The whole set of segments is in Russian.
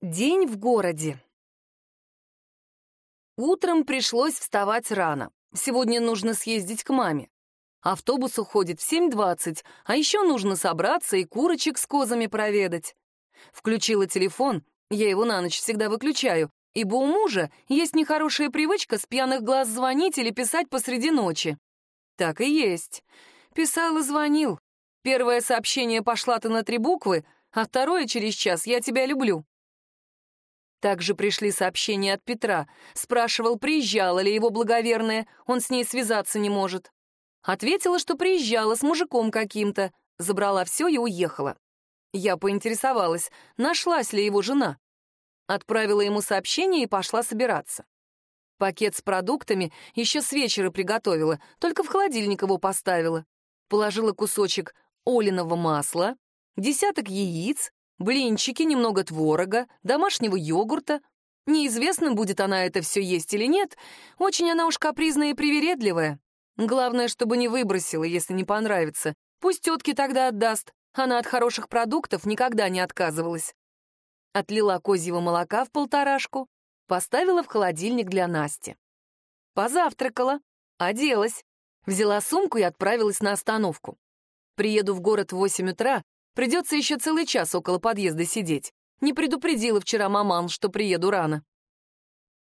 День в городе. Утром пришлось вставать рано. Сегодня нужно съездить к маме. Автобус уходит в 7.20, а еще нужно собраться и курочек с козами проведать. Включила телефон, я его на ночь всегда выключаю, ибо у мужа есть нехорошая привычка с пьяных глаз звонить или писать посреди ночи. Так и есть. Писал и звонил. Первое сообщение пошла ты на три буквы, а второе через час «Я тебя люблю». Также пришли сообщения от Петра. Спрашивал, приезжала ли его благоверная, он с ней связаться не может. Ответила, что приезжала с мужиком каким-то, забрала все и уехала. Я поинтересовалась, нашлась ли его жена. Отправила ему сообщение и пошла собираться. Пакет с продуктами еще с вечера приготовила, только в холодильник его поставила. Положила кусочек олиного масла, десяток яиц, блинчики, немного творога, домашнего йогурта. Неизвестно, будет она это все есть или нет. Очень она уж капризная и привередливая. Главное, чтобы не выбросила, если не понравится. Пусть тетке тогда отдаст. Она от хороших продуктов никогда не отказывалась. Отлила козьего молока в полторашку, поставила в холодильник для Насти. Позавтракала, оделась, взяла сумку и отправилась на остановку. Приеду в город в 8 утра, Придется еще целый час около подъезда сидеть. Не предупредила вчера маман, что приеду рано.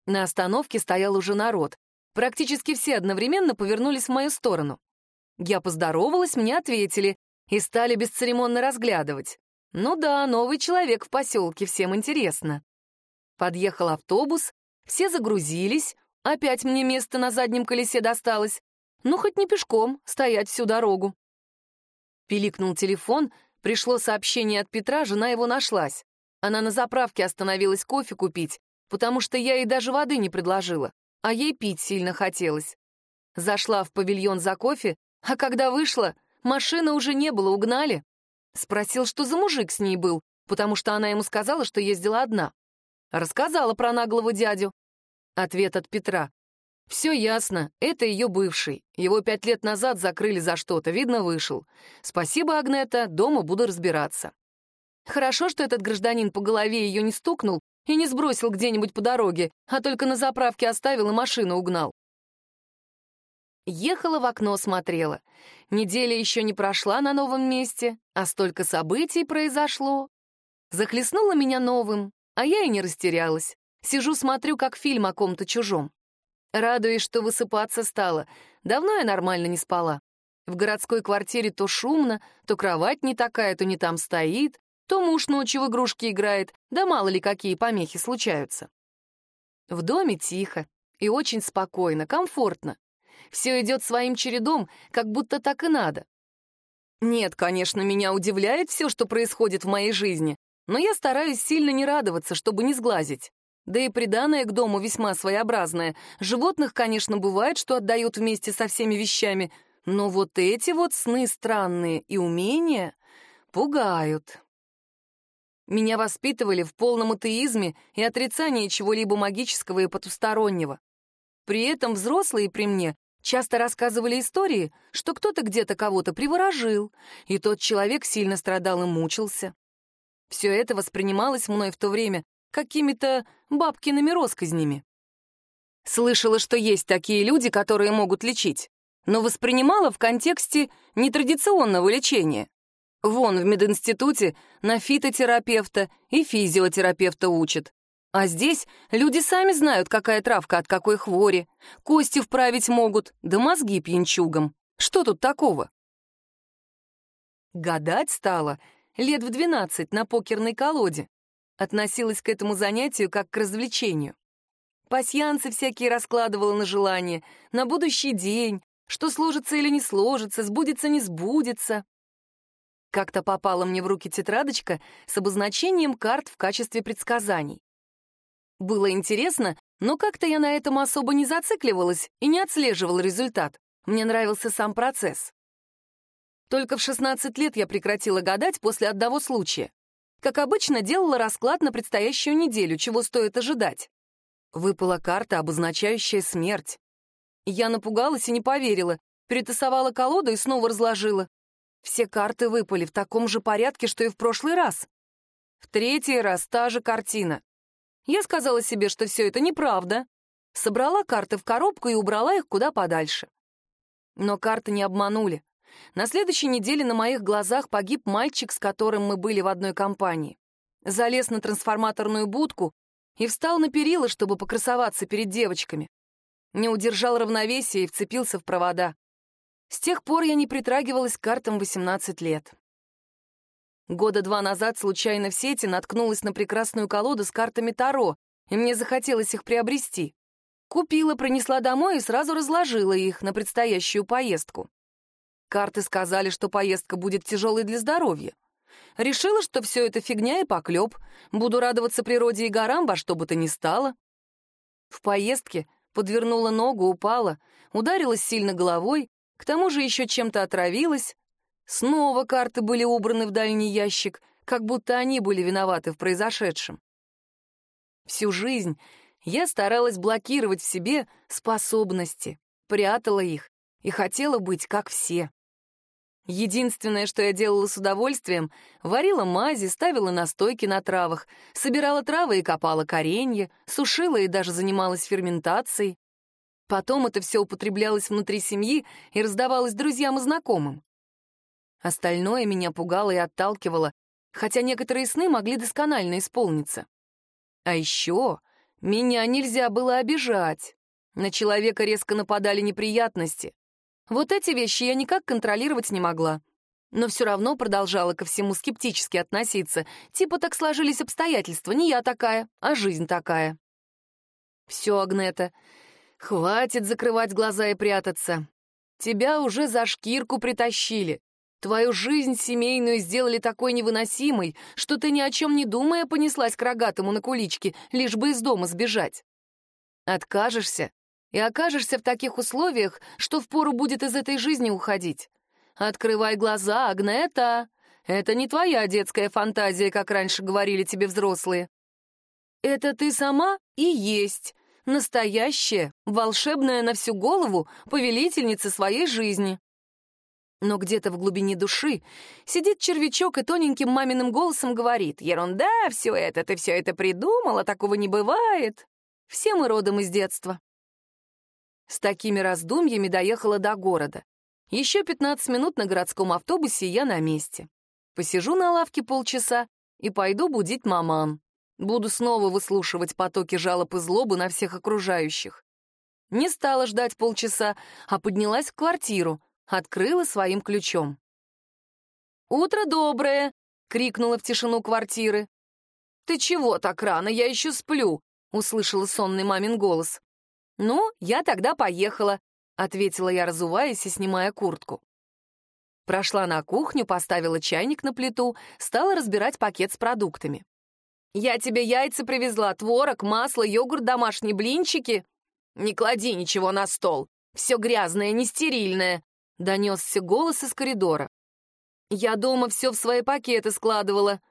На остановке стоял уже народ. Практически все одновременно повернулись в мою сторону. Я поздоровалась, мне ответили и стали бесцеремонно разглядывать. Ну да, новый человек в поселке, всем интересно. Подъехал автобус, все загрузились, опять мне место на заднем колесе досталось. Ну, хоть не пешком, стоять всю дорогу. Пиликнул телефон, Пришло сообщение от Петра, жена его нашлась. Она на заправке остановилась кофе купить, потому что я ей даже воды не предложила, а ей пить сильно хотелось. Зашла в павильон за кофе, а когда вышла, машины уже не было, угнали. Спросил, что за мужик с ней был, потому что она ему сказала, что ездила одна. Рассказала про наглого дядю. Ответ от Петра. Все ясно, это ее бывший. Его пять лет назад закрыли за что-то, видно, вышел. Спасибо, Агнета, дома буду разбираться. Хорошо, что этот гражданин по голове ее не стукнул и не сбросил где-нибудь по дороге, а только на заправке оставил и машину угнал. Ехала в окно, смотрела. Неделя еще не прошла на новом месте, а столько событий произошло. Захлестнула меня новым, а я и не растерялась. Сижу, смотрю, как фильм о ком-то чужом. Радуюсь, что высыпаться стало. Давно я нормально не спала. В городской квартире то шумно, то кровать не такая, то не там стоит, то муж ночью в игрушки играет, да мало ли какие помехи случаются. В доме тихо и очень спокойно, комфортно. Все идет своим чередом, как будто так и надо. Нет, конечно, меня удивляет все, что происходит в моей жизни, но я стараюсь сильно не радоваться, чтобы не сглазить. Да и приданное к дому весьма своеобразное. Животных, конечно, бывает, что отдают вместе со всеми вещами, но вот эти вот сны странные и умения пугают. Меня воспитывали в полном атеизме и отрицании чего-либо магического и потустороннего. При этом взрослые при мне часто рассказывали истории, что кто-то где-то кого-то приворожил, и тот человек сильно страдал и мучился. Все это воспринималось мной в то время какими-то бабкиными росказнями. Слышала, что есть такие люди, которые могут лечить, но воспринимала в контексте нетрадиционного лечения. Вон в мединституте на фитотерапевта и физиотерапевта учат. А здесь люди сами знают, какая травка от какой хвори. Кости вправить могут, да мозги пьянчугам. Что тут такого? Гадать стала лет в двенадцать на покерной колоде относилась к этому занятию как к развлечению. Пасьянцы всякие раскладывала на желание, на будущий день, что сложится или не сложится, сбудется, не сбудется. Как-то попала мне в руки тетрадочка с обозначением карт в качестве предсказаний. Было интересно, но как-то я на этом особо не зацикливалась и не отслеживала результат. Мне нравился сам процесс. Только в 16 лет я прекратила гадать после одного случая. Как обычно, делала расклад на предстоящую неделю, чего стоит ожидать. Выпала карта, обозначающая смерть. Я напугалась и не поверила, перетасовала колоду и снова разложила. Все карты выпали в таком же порядке, что и в прошлый раз. В третий раз та же картина. Я сказала себе, что все это неправда. Собрала карты в коробку и убрала их куда подальше. Но карты не обманули. На следующей неделе на моих глазах погиб мальчик, с которым мы были в одной компании. Залез на трансформаторную будку и встал на перила, чтобы покрасоваться перед девочками. Не удержал равновесия и вцепился в провода. С тех пор я не притрагивалась к картам 18 лет. Года два назад случайно в сети наткнулась на прекрасную колоду с картами Таро, и мне захотелось их приобрести. Купила, принесла домой и сразу разложила их на предстоящую поездку. Карты сказали, что поездка будет тяжелой для здоровья. Решила, что все это фигня и поклеп. Буду радоваться природе и горам во что бы то ни стало. В поездке подвернула ногу, упала, ударилась сильно головой, к тому же еще чем-то отравилась. Снова карты были убраны в дальний ящик, как будто они были виноваты в произошедшем. Всю жизнь я старалась блокировать в себе способности, прятала их и хотела быть как все. Единственное, что я делала с удовольствием, варила мази, ставила настойки на травах, собирала травы и копала коренья, сушила и даже занималась ферментацией. Потом это все употреблялось внутри семьи и раздавалось друзьям и знакомым. Остальное меня пугало и отталкивало, хотя некоторые сны могли досконально исполниться. А еще меня нельзя было обижать. На человека резко нападали неприятности. Вот эти вещи я никак контролировать не могла. Но все равно продолжала ко всему скептически относиться. Типа так сложились обстоятельства. Не я такая, а жизнь такая. Все, Агнета, хватит закрывать глаза и прятаться. Тебя уже за шкирку притащили. Твою жизнь семейную сделали такой невыносимой, что ты ни о чем не думая понеслась к рогатому на куличке, лишь бы из дома сбежать. Откажешься, и окажешься в таких условиях, что впору будет из этой жизни уходить. Открывай глаза, Агнета. Это не твоя детская фантазия, как раньше говорили тебе взрослые. Это ты сама и есть. Настоящая, волшебная на всю голову повелительница своей жизни. Но где-то в глубине души сидит червячок и тоненьким маминым голосом говорит «Ерунда, все это, ты все это придумала, такого не бывает». Все мы родом из детства. С такими раздумьями доехала до города. Еще 15 минут на городском автобусе, я на месте. Посижу на лавке полчаса и пойду будить маман. Буду снова выслушивать потоки жалоб и злобы на всех окружающих. Не стала ждать полчаса, а поднялась в квартиру, открыла своим ключом. «Утро доброе!» — крикнула в тишину квартиры. «Ты чего так рано? Я еще сплю!» — услышала сонный мамин голос. «Ну, я тогда поехала», — ответила я, разуваясь и снимая куртку. Прошла на кухню, поставила чайник на плиту, стала разбирать пакет с продуктами. «Я тебе яйца привезла, творог, масло, йогурт, домашние блинчики». «Не клади ничего на стол, все грязное, нестерильное», — донесся голос из коридора. «Я дома все в свои пакеты складывала».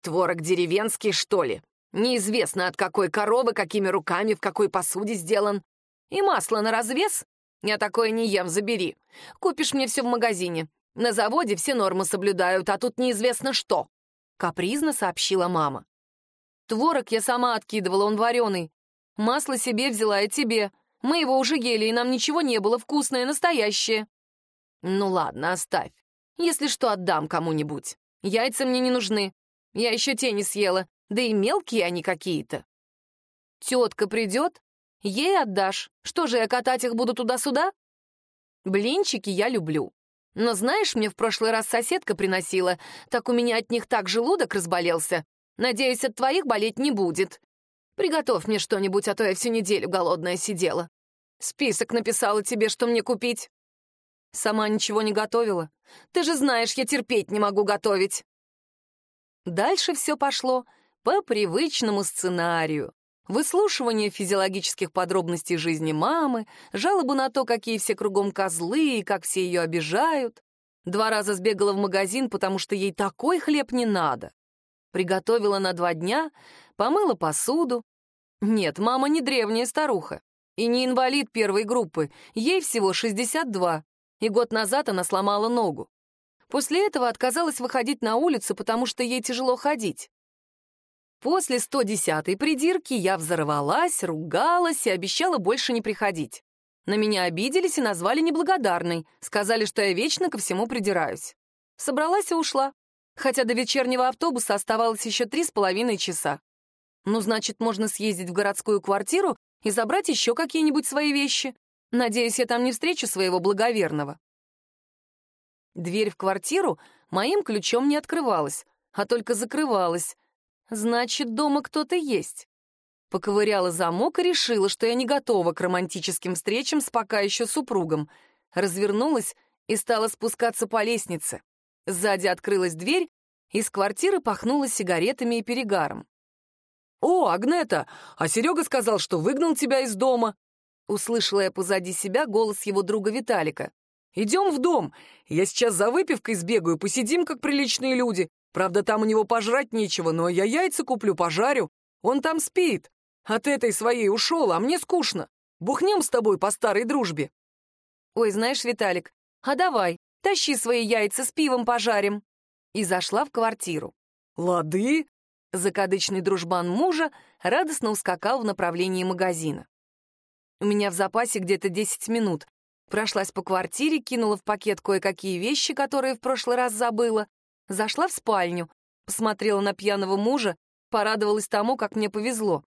«Творог деревенский, что ли? Неизвестно, от какой коровы, какими руками, в какой посуде сделан. И масло на развес? Я такое не ем, забери. Купишь мне все в магазине. На заводе все нормы соблюдают, а тут неизвестно что. Капризно сообщила мама. Творог я сама откидывала, он вареный. Масло себе взяла и тебе. Мы его уже ели, и нам ничего не было, вкусное, настоящее. Ну ладно, оставь. Если что, отдам кому-нибудь. Яйца мне не нужны. Я еще те не съела. Да и мелкие они какие-то. Тетка придет, ей отдашь. Что же, я катать их буду туда-сюда? Блинчики я люблю. Но знаешь, мне в прошлый раз соседка приносила, так у меня от них так желудок разболелся. Надеюсь, от твоих болеть не будет. Приготовь мне что-нибудь, а то я всю неделю голодная сидела. Список написала тебе, что мне купить. Сама ничего не готовила. Ты же знаешь, я терпеть не могу готовить. Дальше все пошло по привычному сценарию. Выслушивание физиологических подробностей жизни мамы, жалобы на то, какие все кругом козлы и как все ее обижают. Два раза сбегала в магазин, потому что ей такой хлеб не надо. Приготовила на два дня, помыла посуду. Нет, мама не древняя старуха и не инвалид первой группы, ей всего 62, и год назад она сломала ногу. После этого отказалась выходить на улицу, потому что ей тяжело ходить. После 110-й придирки я взорвалась, ругалась и обещала больше не приходить. На меня обиделись и назвали неблагодарной, сказали, что я вечно ко всему придираюсь. Собралась и ушла, хотя до вечернего автобуса оставалось еще три с половиной часа. Ну, значит, можно съездить в городскую квартиру и забрать еще какие-нибудь свои вещи. Надеюсь, я там не встречу своего благоверного. Дверь в квартиру моим ключом не открывалась, а только закрывалась, Значит, дома кто-то есть. Поковыряла замок и решила, что я не готова к романтическим встречам с пока еще супругом. Развернулась и стала спускаться по лестнице. Сзади открылась дверь, из квартиры пахнуло сигаретами и перегаром. «О, Агнета, а Серега сказал, что выгнал тебя из дома!» Услышала я позади себя голос его друга Виталика. «Идем в дом. Я сейчас за выпивкой сбегаю, посидим, как приличные люди. Правда, там у него пожрать нечего, но я яйца куплю, пожарю. Он там спит. От этой своей ушел, а мне скучно. Бухнем с тобой по старой дружбе». «Ой, знаешь, Виталик, а давай, тащи свои яйца с пивом пожарим». И зашла в квартиру. «Лады?» Закадычный дружбан мужа радостно ускакал в направлении магазина. У меня в запасе где-то 10 минут. Прошлась по квартире, кинула в пакет кое-какие вещи, которые в прошлый раз забыла, Зашла в спальню, посмотрела на пьяного мужа, порадовалась тому, как мне повезло.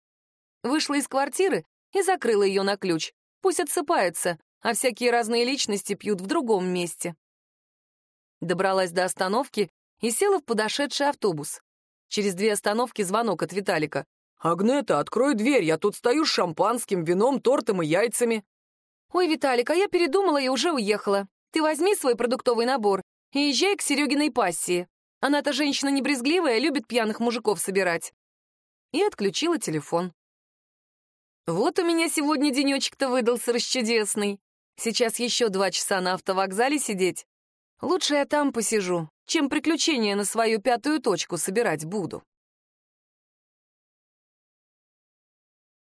Вышла из квартиры и закрыла ее на ключ. Пусть отсыпается, а всякие разные личности пьют в другом месте. Добралась до остановки и села в подошедший автобус. Через две остановки звонок от Виталика. «Агнета, открой дверь, я тут стою с шампанским, вином, тортом и яйцами». «Ой, Виталик, а я передумала и уже уехала. Ты возьми свой продуктовый набор и езжай к Серегиной пассии. Она-то женщина не брезгливая, любит пьяных мужиков собирать. И отключила телефон. Вот у меня сегодня денечек-то выдался расчудесный. Сейчас еще два часа на автовокзале сидеть. Лучше я там посижу, чем приключения на свою пятую точку собирать буду.